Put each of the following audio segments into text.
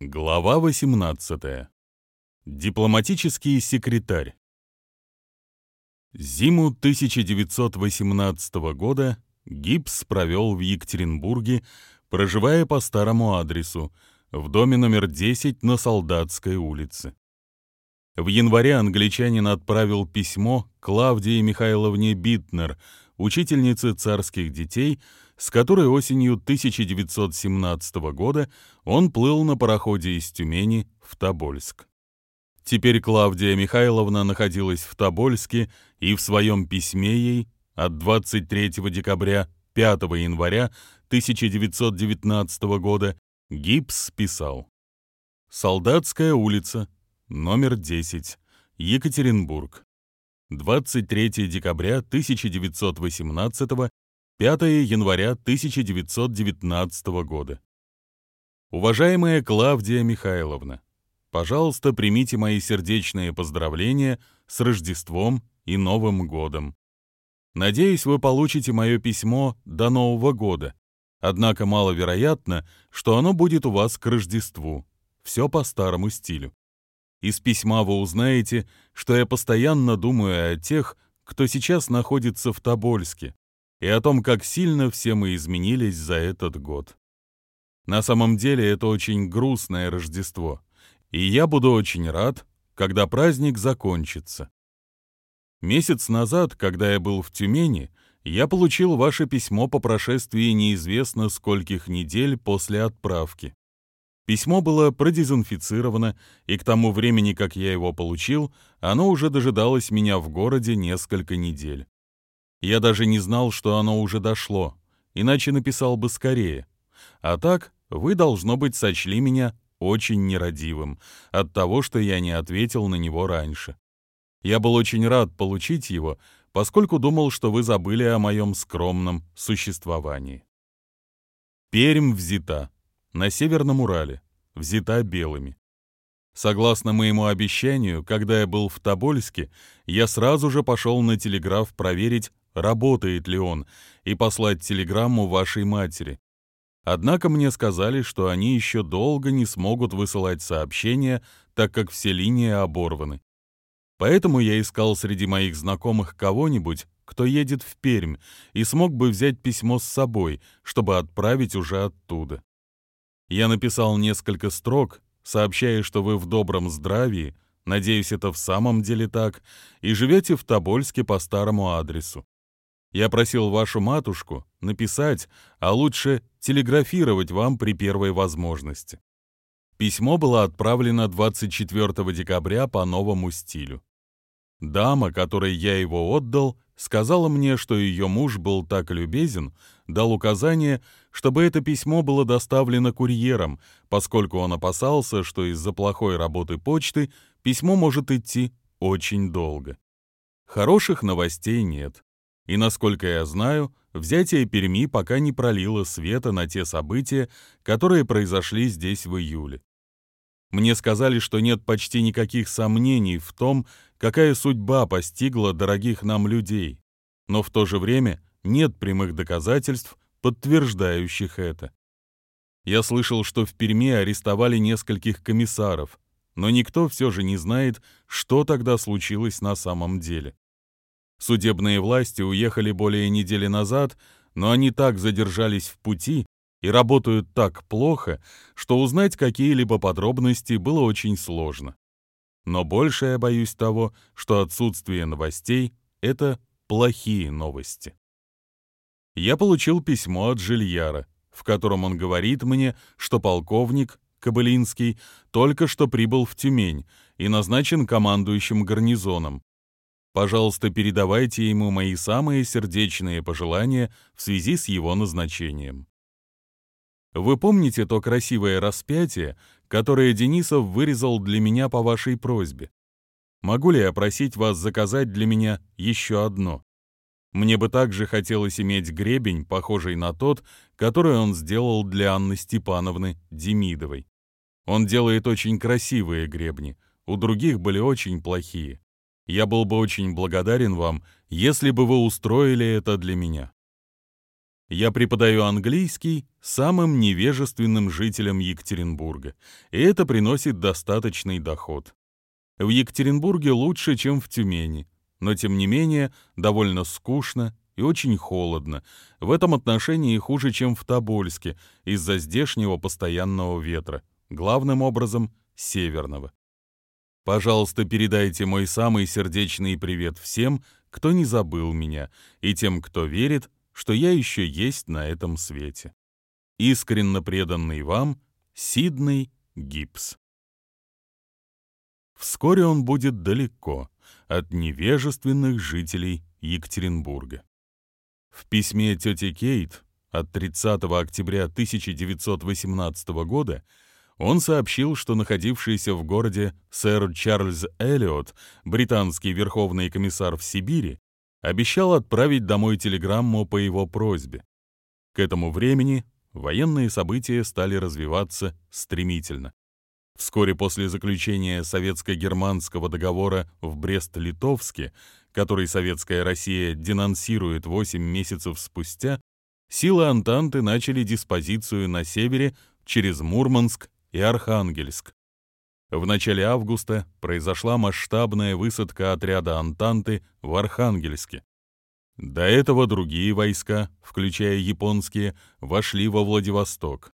Глава 18. Дипломатический секретарь. Зиму 1918 года Гибс провел в Екатеринбурге, проживая по старому адресу, в доме номер 10 на Солдатской улице. В январе англичанин отправил письмо Клавдии Михайловне Битнер, учительнице царских детей, с которой осенью 1917 года он плыл на пароходе из Тюмени в Тобольск. Теперь Клавдия Михайловна находилась в Тобольске и в своем письме ей от 23 декабря 5 января 1919 года Гипс писал «Солдатская улица, номер 10, Екатеринбург, 23 декабря 1918 5 января 1919 года. Уважаемая Клавдия Михайловна, пожалуйста, примите мои сердечные поздравления с Рождеством и Новым годом. Надеюсь, вы получите мое письмо до Нового года, однако маловероятно, что оно будет у вас к Рождеству. Все по старому стилю. Из письма вы узнаете, что я постоянно думаю о тех, кто сейчас находится в Тобольске, и о том, как сильно все мы изменились за этот год. На самом деле это очень грустное Рождество, и я буду очень рад, когда праздник закончится. Месяц назад, когда я был в Тюмени, я получил ваше письмо по прошествии неизвестно скольких недель после отправки. Письмо было продезинфицировано, и к тому времени, как я его получил, оно уже дожидалось меня в городе несколько недель. Я даже не знал, что оно уже дошло, иначе написал бы скорее. А так, вы, должно быть, сочли меня очень нерадивым от того, что я не ответил на него раньше. Я был очень рад получить его, поскольку думал, что вы забыли о моем скромном существовании. Пермь взята. На Северном Урале. Взята белыми. Согласно моему обещанию, когда я был в Тобольске, я сразу же пошел на телеграф проверить, работает ли он, и послать телеграмму вашей матери. Однако мне сказали, что они еще долго не смогут высылать сообщения, так как все линии оборваны. Поэтому я искал среди моих знакомых кого-нибудь, кто едет в Пермь, и смог бы взять письмо с собой, чтобы отправить уже оттуда. Я написал несколько строк, сообщая, что вы в добром здравии, надеюсь, это в самом деле так, и живете в Тобольске по старому адресу. Я просил вашу матушку написать, а лучше телеграфировать вам при первой возможности. Письмо было отправлено 24 декабря по новому стилю. Дама, которой я его отдал, сказала мне, что ее муж был так любезен, дал указание, чтобы это письмо было доставлено курьером, поскольку он опасался, что из-за плохой работы почты письмо может идти очень долго. Хороших новостей нет. И, насколько я знаю, взятие Перми пока не пролило света на те события, которые произошли здесь в июле. Мне сказали, что нет почти никаких сомнений в том, какая судьба постигла дорогих нам людей, но в то же время нет прямых доказательств, подтверждающих это. Я слышал, что в Перми арестовали нескольких комиссаров, но никто все же не знает, что тогда случилось на самом деле. Судебные власти уехали более недели назад, но они так задержались в пути и работают так плохо, что узнать какие-либо подробности было очень сложно. Но больше я боюсь того, что отсутствие новостей — это плохие новости. Я получил письмо от Жильяра, в котором он говорит мне, что полковник Кобылинский только что прибыл в Тюмень и назначен командующим гарнизоном, Пожалуйста, передавайте ему мои самые сердечные пожелания в связи с его назначением. Вы помните то красивое распятие, которое Денисов вырезал для меня по вашей просьбе? Могу ли я просить вас заказать для меня еще одно? Мне бы также хотелось иметь гребень, похожий на тот, который он сделал для Анны Степановны Демидовой. Он делает очень красивые гребни, у других были очень плохие. Я был бы очень благодарен вам, если бы вы устроили это для меня. Я преподаю английский самым невежественным жителям Екатеринбурга, и это приносит достаточный доход. В Екатеринбурге лучше, чем в Тюмени, но тем не менее довольно скучно и очень холодно. В этом отношении хуже, чем в Тобольске, из-за здешнего постоянного ветра, главным образом северного. Пожалуйста, передайте мой самый сердечный привет всем, кто не забыл меня, и тем, кто верит, что я еще есть на этом свете. Искренне преданный вам Сидней Гибс. Вскоре он будет далеко от невежественных жителей Екатеринбурга. В письме тети Кейт от 30 октября 1918 года он сообщил, что находившийся в городе сэр Чарльз Эллиот, британский верховный комиссар в Сибири, обещал отправить домой телеграмму по его просьбе. К этому времени военные события стали развиваться стремительно. Вскоре после заключения советско-германского договора в Брест-Литовске, который советская Россия денонсирует 8 месяцев спустя, силы Антанты начали диспозицию на севере через Мурманск и Архангельск. В начале августа произошла масштабная высадка отряда Антанты в Архангельске. До этого другие войска, включая японские, вошли во Владивосток.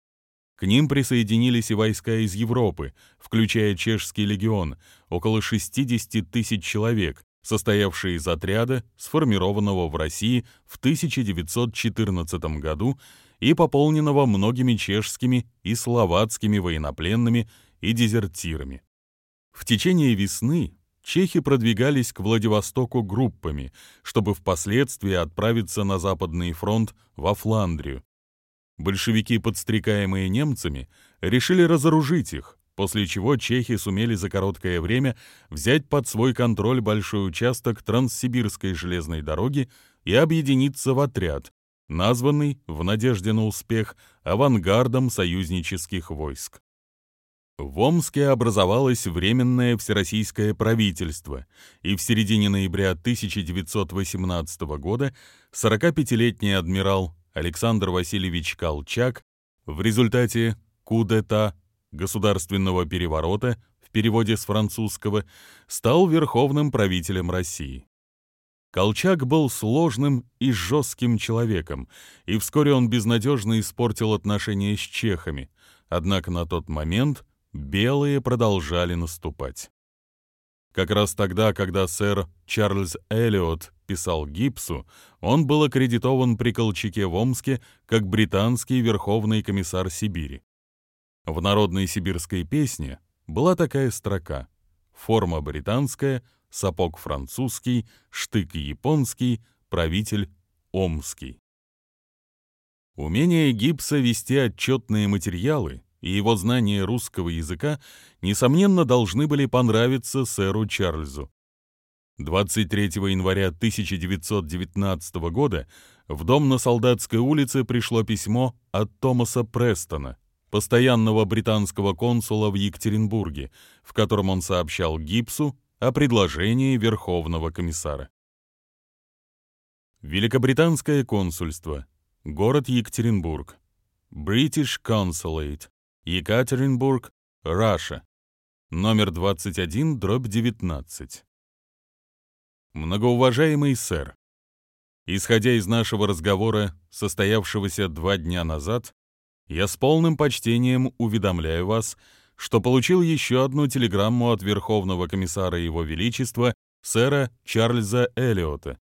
К ним присоединились и войска из Европы, включая чешский легион, около 60 тысяч человек, состоявшие из отряда, сформированного в России в 1914 году и пополненного многими чешскими и словацкими военнопленными и дезертирами. В течение весны чехи продвигались к Владивостоку группами, чтобы впоследствии отправиться на Западный фронт во Фландрию. Большевики, подстрекаемые немцами, решили разоружить их, после чего чехи сумели за короткое время взять под свой контроль большой участок Транссибирской железной дороги и объединиться в отряд, названный, в надежде на успех, авангардом союзнических войск. В Омске образовалось Временное Всероссийское правительство, и в середине ноября 1918 года 45-летний адмирал Александр Васильевич Колчак в результате кудета государственного переворота в переводе с французского стал верховным правителем России. Колчак был сложным и жестким человеком, и вскоре он безнадежно испортил отношения с чехами, однако на тот момент белые продолжали наступать. Как раз тогда, когда сэр Чарльз Эллиот писал Гипсу, он был аккредитован при Колчаке в Омске как британский верховный комиссар Сибири. В народной сибирской песне была такая строка «Форма британская, сапог французский, штык японский, правитель омский». Умение Гипса вести отчетные материалы и его знания русского языка, несомненно, должны были понравиться сэру Чарльзу. 23 января 1919 года в дом на Солдатской улице пришло письмо от Томаса Престона, постоянного британского консула в Екатеринбурге, в котором он сообщал Гипсу о предложении Верховного комиссара. Великобританское консульство, город Екатеринбург, British Consulate, Екатеринбург, Раша. Номер 21, дробь 19. Многоуважаемый сэр, исходя из нашего разговора, состоявшегося два дня назад, я с полным почтением уведомляю вас, что получил еще одну телеграмму от Верховного комиссара Его Величества, сэра Чарльза Эллиота.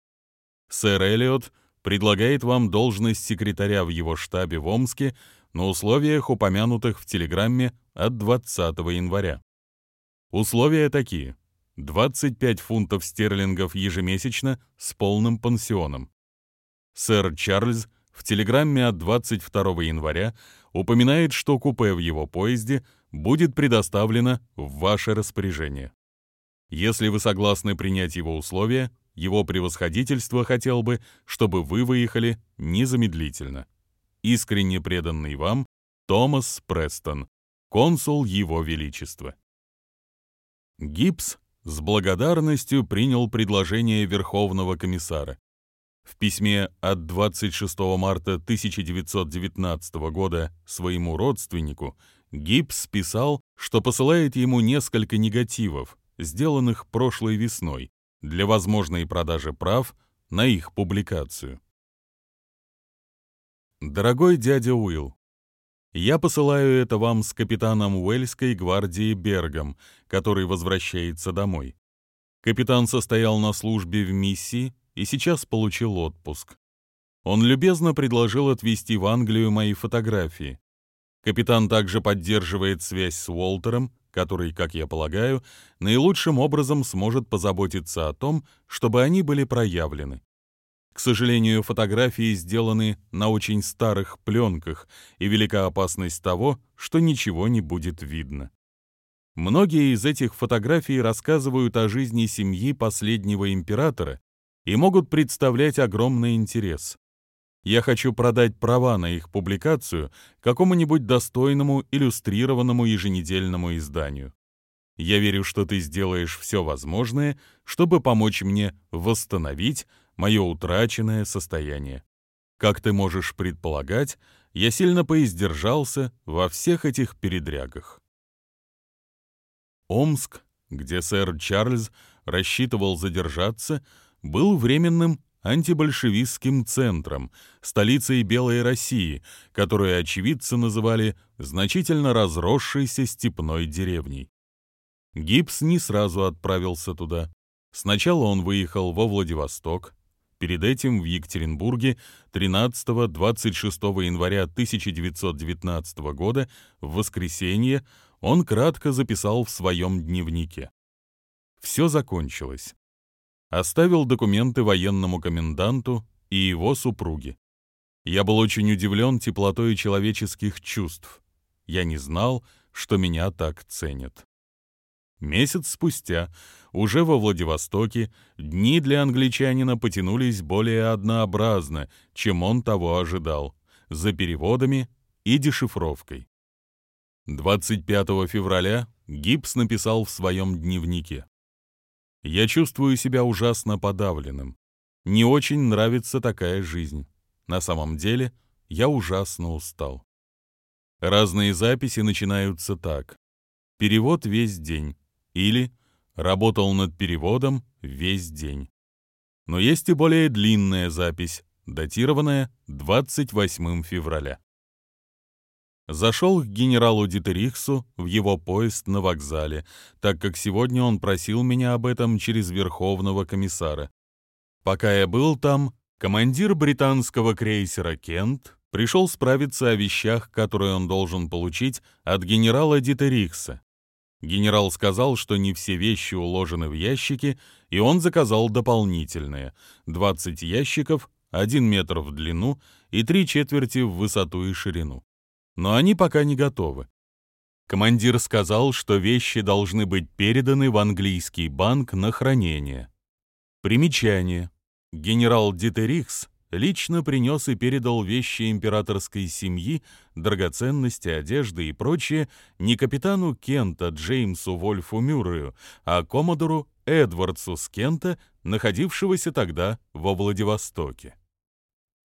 Сэр Эллиот предлагает вам должность секретаря в его штабе в Омске на условиях, упомянутых в телеграмме от 20 января. Условия такие. 25 фунтов стерлингов ежемесячно с полным пансионом. Сэр Чарльз в телеграмме от 22 января упоминает, что купе в его поезде будет предоставлено в ваше распоряжение. Если вы согласны принять его условия, его превосходительство хотел бы, чтобы вы выехали незамедлительно искренне преданный вам Томас Престон, консул Его Величества. Гибс с благодарностью принял предложение Верховного комиссара. В письме от 26 марта 1919 года своему родственнику Гибс писал, что посылает ему несколько негативов, сделанных прошлой весной, для возможной продажи прав на их публикацию. Дорогой дядя Уилл, я посылаю это вам с капитаном Уэльской гвардии Бергом, который возвращается домой. Капитан состоял на службе в миссии и сейчас получил отпуск. Он любезно предложил отвезти в Англию мои фотографии. Капитан также поддерживает связь с Уолтером, который, как я полагаю, наилучшим образом сможет позаботиться о том, чтобы они были проявлены. К сожалению, фотографии сделаны на очень старых пленках, и велика опасность того, что ничего не будет видно. Многие из этих фотографий рассказывают о жизни семьи последнего императора и могут представлять огромный интерес. Я хочу продать права на их публикацию какому-нибудь достойному иллюстрированному еженедельному изданию. Я верю, что ты сделаешь все возможное, чтобы помочь мне восстановить мое утраченное состояние. Как ты можешь предполагать, я сильно поиздержался во всех этих передрягах. Омск, где сэр Чарльз рассчитывал задержаться, был временным антибольшевистским центром, столицей Белой России, которую очевидцы называли значительно разросшейся степной деревней. Гипс не сразу отправился туда. Сначала он выехал во Владивосток, перед этим в Екатеринбурге 13-26 января 1919 года в воскресенье он кратко записал в своем дневнике. Все закончилось оставил документы военному коменданту и его супруге. Я был очень удивлен теплотой человеческих чувств. Я не знал, что меня так ценят. Месяц спустя, уже во Владивостоке, дни для англичанина потянулись более однообразно, чем он того ожидал, за переводами и дешифровкой. 25 февраля Гибс написал в своем дневнике. Я чувствую себя ужасно подавленным. Не очень нравится такая жизнь. На самом деле, я ужасно устал. Разные записи начинаются так. Перевод весь день. Или работал над переводом весь день. Но есть и более длинная запись, датированная 28 февраля. Зашел к генералу Дитерихсу в его поезд на вокзале, так как сегодня он просил меня об этом через Верховного комиссара. Пока я был там, командир британского крейсера «Кент» пришел справиться о вещах, которые он должен получить от генерала Дитерихса. Генерал сказал, что не все вещи уложены в ящики, и он заказал дополнительные — 20 ящиков, 1 метр в длину и 3 четверти в высоту и ширину но они пока не готовы. Командир сказал, что вещи должны быть переданы в английский банк на хранение. Примечание. Генерал Дитерихс лично принес и передал вещи императорской семьи, драгоценности, одежды и прочее не капитану Кента Джеймсу Вольфу Мюррею, а коммодору Эдвардсу с Кента, находившегося тогда во Владивостоке.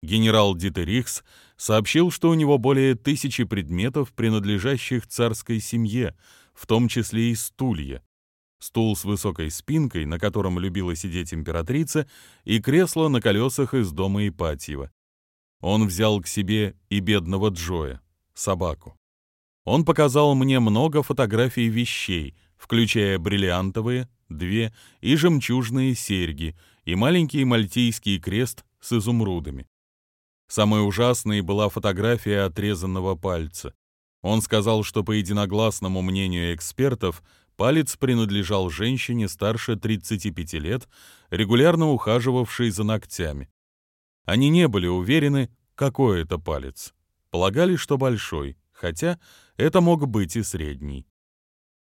Генерал Дитерихс сообщил, что у него более тысячи предметов, принадлежащих царской семье, в том числе и стулья. Стул с высокой спинкой, на котором любила сидеть императрица, и кресло на колесах из дома Ипатьева. Он взял к себе и бедного Джоя, собаку. Он показал мне много фотографий вещей, включая бриллиантовые, две, и жемчужные серьги, и маленький мальтийский крест с изумрудами. Самой ужасной была фотография отрезанного пальца. Он сказал, что по единогласному мнению экспертов, палец принадлежал женщине старше 35 лет, регулярно ухаживавшей за ногтями. Они не были уверены, какой это палец. Полагали, что большой, хотя это мог быть и средний.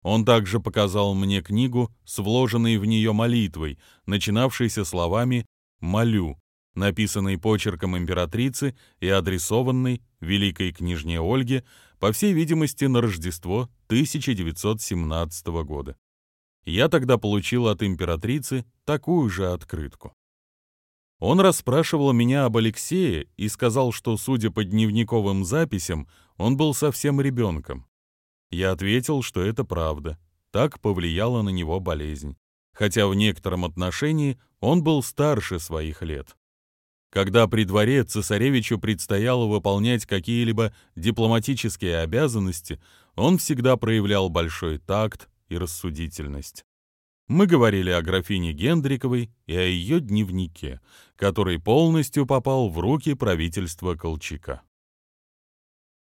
Он также показал мне книгу с вложенной в нее молитвой, начинавшейся словами «молю», написанный почерком императрицы и адресованный великой княжне Ольге, по всей видимости, на Рождество 1917 года. Я тогда получил от императрицы такую же открытку. Он расспрашивал меня об Алексее и сказал, что, судя по дневниковым записям, он был совсем ребенком. Я ответил, что это правда. Так повлияла на него болезнь. Хотя в некотором отношении он был старше своих лет. Когда при дворе цесаревичу предстояло выполнять какие-либо дипломатические обязанности, он всегда проявлял большой такт и рассудительность. Мы говорили о графине Гендриковой и о ее дневнике, который полностью попал в руки правительства Колчака.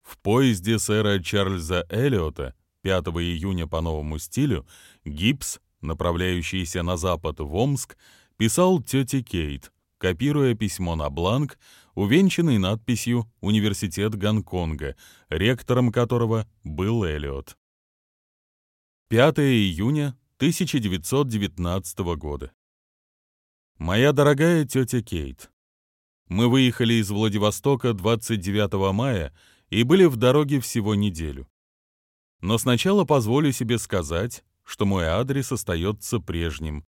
В поезде сэра Чарльза Эллиота 5 июня по новому стилю Гибс, направляющийся на запад в Омск, писал тете Кейт, копируя письмо на бланк, увенчанный надписью «Университет Гонконга», ректором которого был Эллиот. 5 июня 1919 года. Моя дорогая тетя Кейт, мы выехали из Владивостока 29 мая и были в дороге всего неделю. Но сначала позволю себе сказать, что мой адрес остается прежним.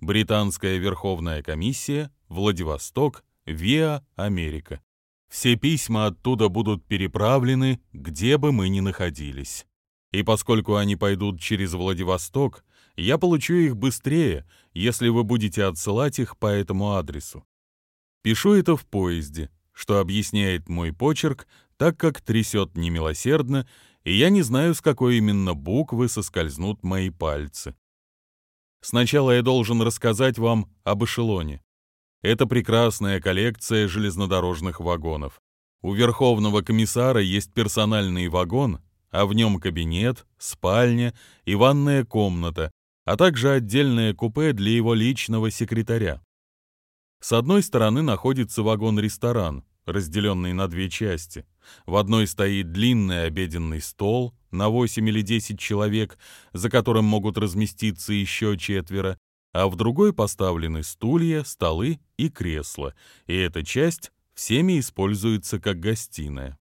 Британская Верховная комиссия, Владивосток, Виа, Америка. Все письма оттуда будут переправлены, где бы мы ни находились. И поскольку они пойдут через Владивосток, я получу их быстрее, если вы будете отсылать их по этому адресу. Пишу это в поезде, что объясняет мой почерк, так как трясет немилосердно, и я не знаю, с какой именно буквы соскользнут мои пальцы. Сначала я должен рассказать вам об эшелоне. Это прекрасная коллекция железнодорожных вагонов. У Верховного комиссара есть персональный вагон, а в нем кабинет, спальня и ванная комната, а также отдельное купе для его личного секретаря. С одной стороны находится вагон-ресторан, разделенный на две части. В одной стоит длинный обеденный стол на 8 или 10 человек, за которым могут разместиться еще четверо, а в другой поставлены стулья, столы и кресла, и эта часть всеми используется как гостиная.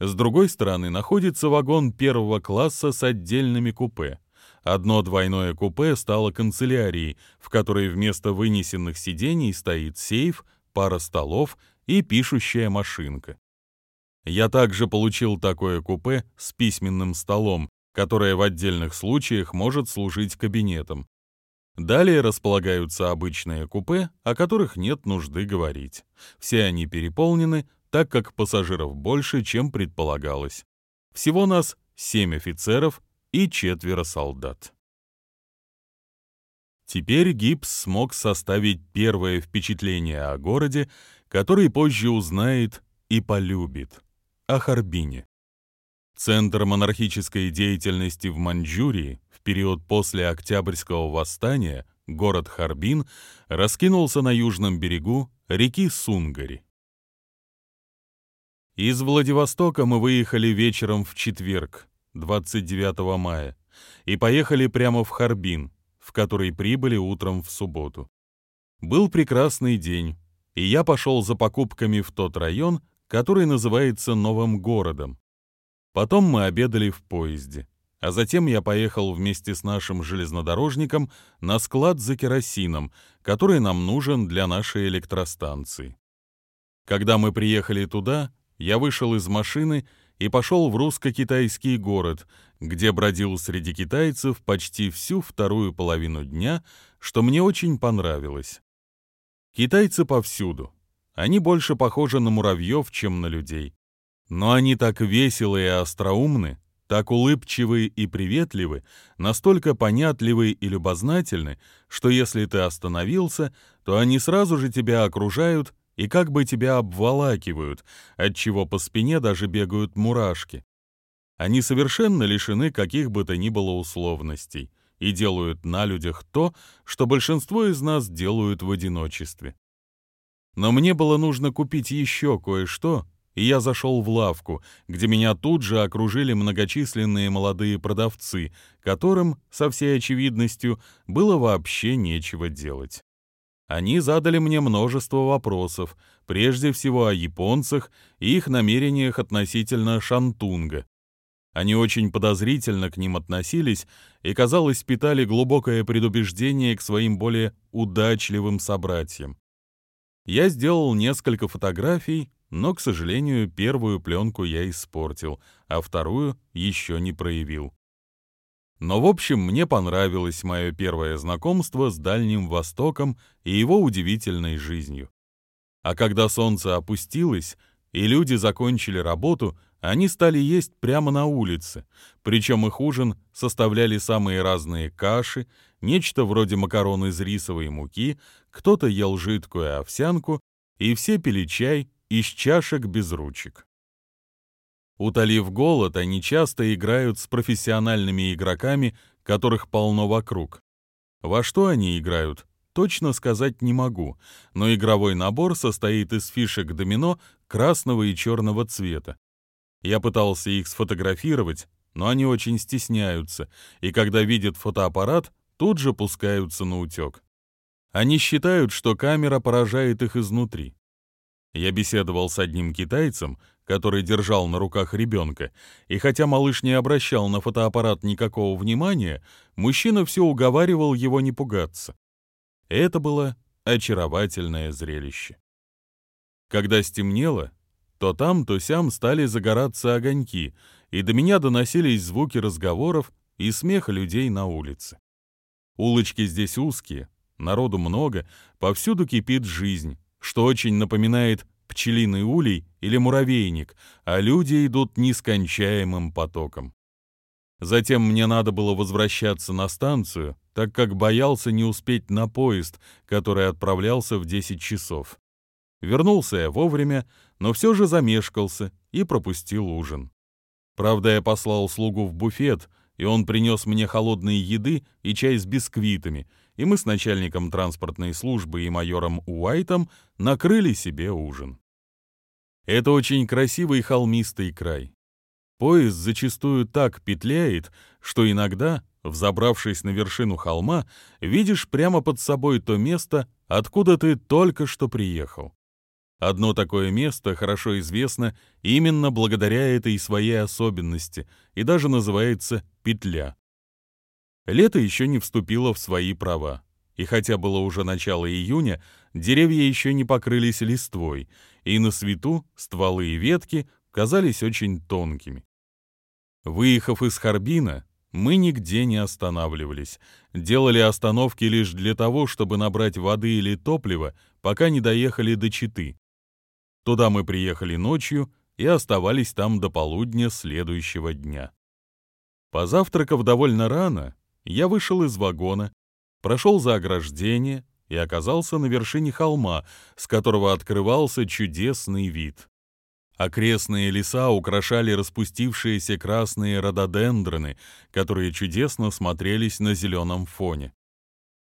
С другой стороны находится вагон первого класса с отдельными купе. Одно двойное купе стало канцелярией, в которой вместо вынесенных сидений стоит сейф, пара столов и пишущая машинка. Я также получил такое купе с письменным столом, которое в отдельных случаях может служить кабинетом. Далее располагаются обычные купе, о которых нет нужды говорить. Все они переполнены, так как пассажиров больше, чем предполагалось. Всего нас семь офицеров и четверо солдат. Теперь Гибс смог составить первое впечатление о городе, который позже узнает и полюбит, о Харбине. Центр монархической деятельности в Маньчжурии в период после Октябрьского восстания, город Харбин, раскинулся на южном берегу реки Сунгари. Из Владивостока мы выехали вечером в четверг, 29 мая, и поехали прямо в Харбин, в который прибыли утром в субботу. Был прекрасный день, и я пошел за покупками в тот район, который называется Новым городом. Потом мы обедали в поезде, а затем я поехал вместе с нашим железнодорожником на склад за керосином, который нам нужен для нашей электростанции. Когда мы приехали туда, я вышел из машины и пошел в русско-китайский город, где бродил среди китайцев почти всю вторую половину дня, что мне очень понравилось. Китайцы повсюду. Они больше похожи на муравьев, чем на людей. Но они так веселы и остроумны, так улыбчивы и приветливы, настолько понятливы и любознательны, что если ты остановился, то они сразу же тебя окружают и как бы тебя обволакивают, отчего по спине даже бегают мурашки. Они совершенно лишены каких бы то ни было условностей и делают на людях то, что большинство из нас делают в одиночестве. Но мне было нужно купить еще кое-что, и я зашел в лавку, где меня тут же окружили многочисленные молодые продавцы, которым, со всей очевидностью, было вообще нечего делать. Они задали мне множество вопросов, прежде всего о японцах и их намерениях относительно Шантунга, они очень подозрительно к ним относились и, казалось, питали глубокое предубеждение к своим более удачливым собратьям. Я сделал несколько фотографий, но, к сожалению, первую пленку я испортил, а вторую еще не проявил. Но, в общем, мне понравилось мое первое знакомство с Дальним Востоком и его удивительной жизнью. А когда солнце опустилось, и люди закончили работу, они стали есть прямо на улице, причем их ужин составляли самые разные каши, нечто вроде макарон из рисовой муки, кто-то ел жидкую овсянку, и все пили чай из чашек без ручек. Утолив голод, они часто играют с профессиональными игроками, которых полно вокруг. Во что они играют, точно сказать не могу, но игровой набор состоит из фишек домино красного и черного цвета. Я пытался их сфотографировать, но они очень стесняются, и когда видят фотоаппарат, тут же пускаются на утек. Они считают, что камера поражает их изнутри. Я беседовал с одним китайцем, который держал на руках ребенка, и хотя малыш не обращал на фотоаппарат никакого внимания, мужчина все уговаривал его не пугаться. Это было очаровательное зрелище. Когда стемнело, то там, то сям стали загораться огоньки, и до меня доносились звуки разговоров и смеха людей на улице. Улочки здесь узкие, народу много, повсюду кипит жизнь, что очень напоминает пчелиный улей или муравейник, а люди идут нескончаемым потоком. Затем мне надо было возвращаться на станцию, так как боялся не успеть на поезд, который отправлялся в 10 часов. Вернулся я вовремя, но все же замешкался и пропустил ужин. Правда, я послал слугу в буфет, и он принес мне холодной еды и чай с бисквитами, и мы с начальником транспортной службы и майором Уайтом накрыли себе ужин. Это очень красивый холмистый край. Поезд зачастую так петляет, что иногда, взобравшись на вершину холма, видишь прямо под собой то место, откуда ты только что приехал. Одно такое место хорошо известно именно благодаря этой своей особенности и даже называется «петля». Лето еще не вступило в свои права, и хотя было уже начало июня, деревья еще не покрылись листвой, и на свету стволы и ветки казались очень тонкими. Выехав из Харбина, мы нигде не останавливались, делали остановки лишь для того, чтобы набрать воды или топлива, пока не доехали до Читы. Туда мы приехали ночью и оставались там до полудня следующего дня. Позавтракав довольно рано, я вышел из вагона, прошел за ограждение и оказался на вершине холма, с которого открывался чудесный вид. Окрестные леса украшали распустившиеся красные рододендроны, которые чудесно смотрелись на зеленом фоне.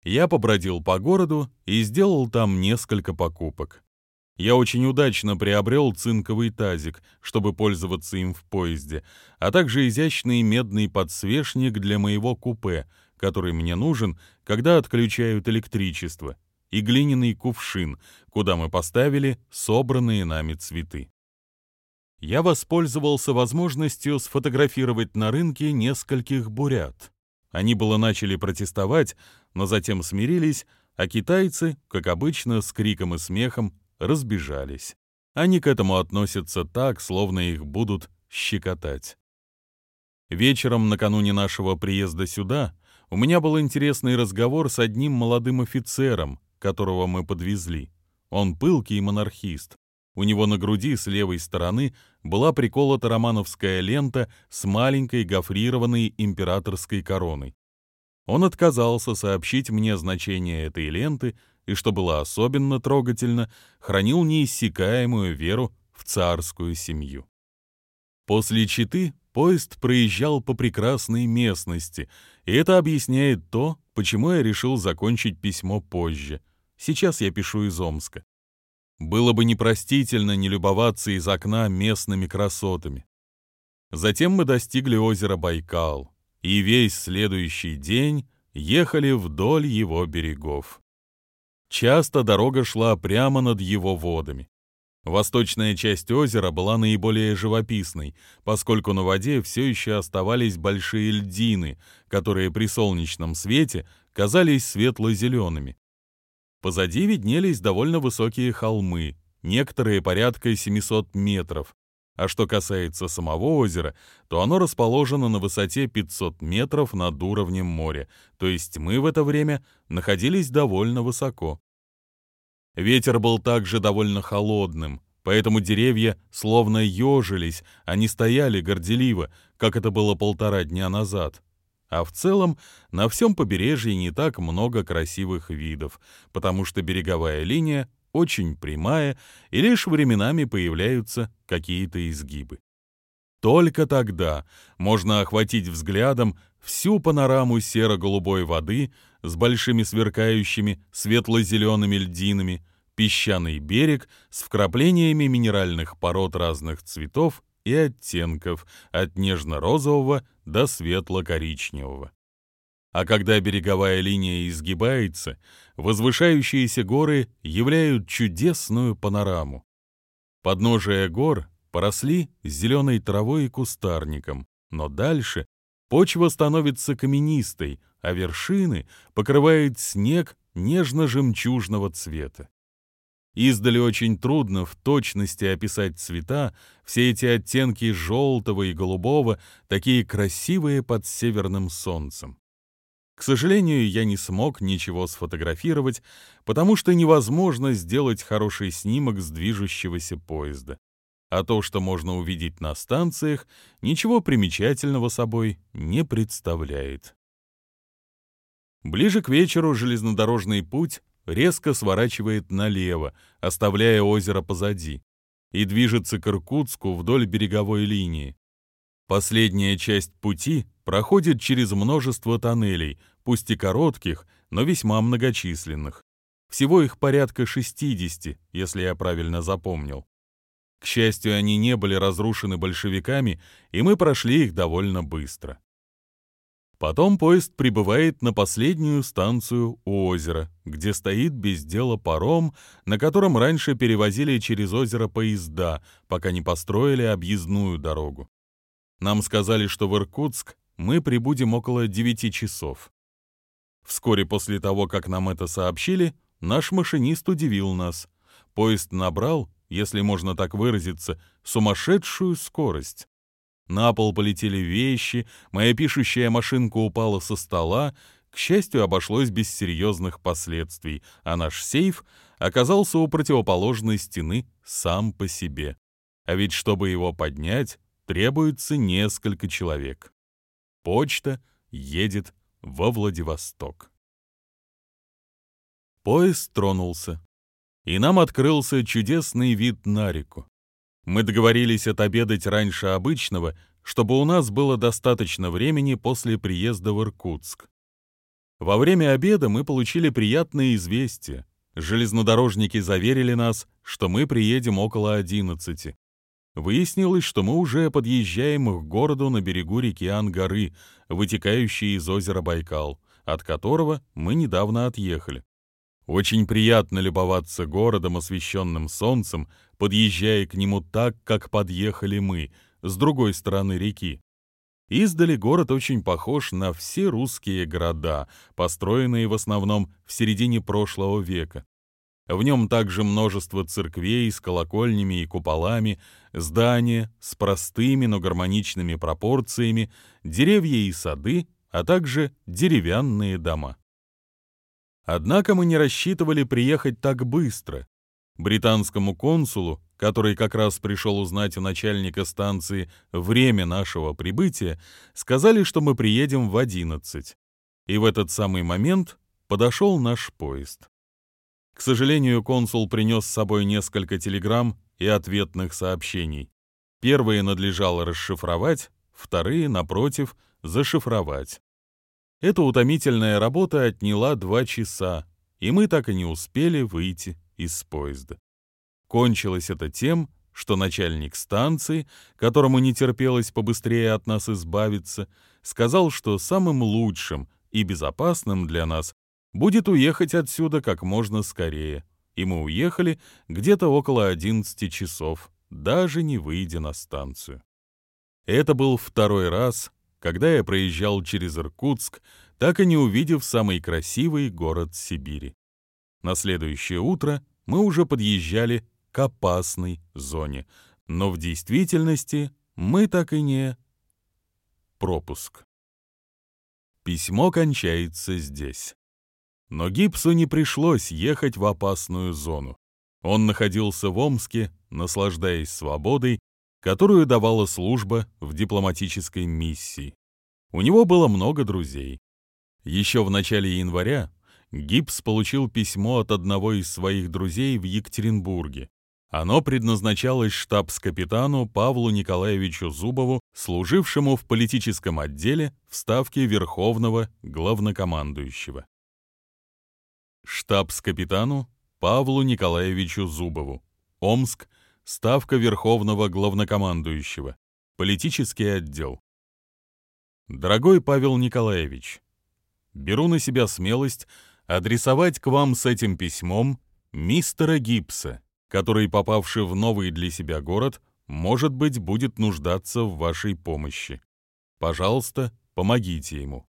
Я побродил по городу и сделал там несколько покупок. Я очень удачно приобрел цинковый тазик, чтобы пользоваться им в поезде, а также изящный медный подсвечник для моего купе, который мне нужен, когда отключают электричество, и глиняный кувшин, куда мы поставили собранные нами цветы. Я воспользовался возможностью сфотографировать на рынке нескольких бурят. Они было начали протестовать, но затем смирились, а китайцы, как обычно, с криком и смехом разбежались. Они к этому относятся так, словно их будут щекотать. Вечером накануне нашего приезда сюда у меня был интересный разговор с одним молодым офицером, которого мы подвезли. Он пылкий монархист. У него на груди с левой стороны была приколота романовская лента с маленькой гофрированной императорской короной. Он отказался сообщить мне значение этой ленты и, что было особенно трогательно, хранил неиссякаемую веру в царскую семью. После Читы поезд проезжал по прекрасной местности, и это объясняет то, почему я решил закончить письмо позже. Сейчас я пишу из Омска. Было бы непростительно не любоваться из окна местными красотами. Затем мы достигли озера Байкал, и весь следующий день ехали вдоль его берегов. Часто дорога шла прямо над его водами. Восточная часть озера была наиболее живописной, поскольку на воде все еще оставались большие льдины, которые при солнечном свете казались светло-зелеными. Позади виднелись довольно высокие холмы, некоторые порядка 700 метров. А что касается самого озера, то оно расположено на высоте 500 метров над уровнем моря, то есть мы в это время находились довольно высоко. Ветер был также довольно холодным, поэтому деревья словно ежились, а не стояли горделиво, как это было полтора дня назад. А в целом на всем побережье не так много красивых видов, потому что береговая линия очень прямая, и лишь временами появляются какие-то изгибы. Только тогда можно охватить взглядом всю панораму серо-голубой воды с большими сверкающими светло-зелеными льдинами, песчаный берег с вкраплениями минеральных пород разных цветов и оттенков, от нежно-розового до светло-коричневого. А когда береговая линия изгибается, возвышающиеся горы являют чудесную панораму. Подножия гор поросли зеленой травой и кустарником, но дальше почва становится каменистой, а вершины покрывает снег нежно-жемчужного цвета. Издали очень трудно в точности описать цвета, все эти оттенки желтого и голубого, такие красивые под северным солнцем. К сожалению, я не смог ничего сфотографировать, потому что невозможно сделать хороший снимок с движущегося поезда. А то, что можно увидеть на станциях, ничего примечательного собой не представляет. Ближе к вечеру железнодорожный путь резко сворачивает налево, оставляя озеро позади, и движется к Иркутску вдоль береговой линии. Последняя часть пути проходит через множество тоннелей, пусть и коротких, но весьма многочисленных. Всего их порядка 60, если я правильно запомнил. К счастью, они не были разрушены большевиками, и мы прошли их довольно быстро. Потом поезд прибывает на последнюю станцию у озера, где стоит без дела паром, на котором раньше перевозили через озеро поезда, пока не построили объездную дорогу. Нам сказали, что в Иркутск мы прибудем около 9 часов. Вскоре после того, как нам это сообщили, наш машинист удивил нас. Поезд набрал, если можно так выразиться, сумасшедшую скорость. На пол полетели вещи, моя пишущая машинка упала со стола, к счастью, обошлось без серьезных последствий, а наш сейф оказался у противоположной стены сам по себе. А ведь чтобы его поднять, требуется несколько человек. Почта едет во Владивосток. Поезд тронулся, и нам открылся чудесный вид на реку. Мы договорились отобедать раньше обычного, чтобы у нас было достаточно времени после приезда в Иркутск. Во время обеда мы получили приятное известие. Железнодорожники заверили нас, что мы приедем около 11. Выяснилось, что мы уже подъезжаем к городу на берегу реки Ангары, вытекающей из озера Байкал, от которого мы недавно отъехали. Очень приятно любоваться городом, освещенным солнцем, подъезжая к нему так, как подъехали мы, с другой стороны реки. Издали город очень похож на все русские города, построенные в основном в середине прошлого века. В нем также множество церквей с колокольнями и куполами, здания с простыми, но гармоничными пропорциями, деревья и сады, а также деревянные дома. Однако мы не рассчитывали приехать так быстро. Британскому консулу, который как раз пришел узнать у начальника станции время нашего прибытия, сказали, что мы приедем в 11. И в этот самый момент подошел наш поезд. К сожалению, консул принес с собой несколько телеграмм и ответных сообщений. Первые надлежало расшифровать, вторые, напротив, зашифровать. Эта утомительная работа отняла два часа, и мы так и не успели выйти из поезда. Кончилось это тем, что начальник станции, которому не терпелось побыстрее от нас избавиться, сказал, что самым лучшим и безопасным для нас будет уехать отсюда как можно скорее. И мы уехали где-то около 11 часов, даже не выйдя на станцию. Это был второй раз, когда я проезжал через Иркутск, так и не увидев самый красивый город Сибири. На следующее утро мы уже подъезжали к опасной зоне, но в действительности мы так и не... Пропуск. Письмо кончается здесь. Но Гипсу не пришлось ехать в опасную зону. Он находился в Омске, наслаждаясь свободой, которую давала служба в дипломатической миссии. У него было много друзей. Еще в начале января Гипс получил письмо от одного из своих друзей в Екатеринбурге. Оно предназначалось штабс-капитану Павлу Николаевичу Зубову, служившему в политическом отделе в Ставке Верховного Главнокомандующего. Штабс-капитану Павлу Николаевичу Зубову. Омск. Ставка Верховного Главнокомандующего. Политический отдел. Дорогой Павел Николаевич, беру на себя смелость адресовать к вам с этим письмом мистера Гипса, который, попавший в новый для себя город, может быть, будет нуждаться в вашей помощи. Пожалуйста, помогите ему.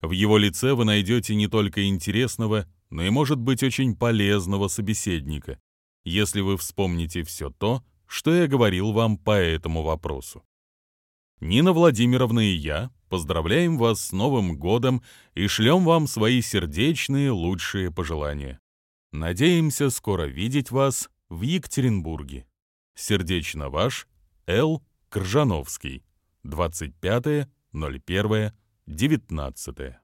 В его лице вы найдете не только интересного, но и, может быть, очень полезного собеседника, если вы вспомните все то, что я говорил вам по этому вопросу. Нина Владимировна и я поздравляем вас с Новым годом и шлем вам свои сердечные лучшие пожелания. Надеемся скоро видеть вас в Екатеринбурге. Сердечно ваш Л. Кржановский. 25.01.19.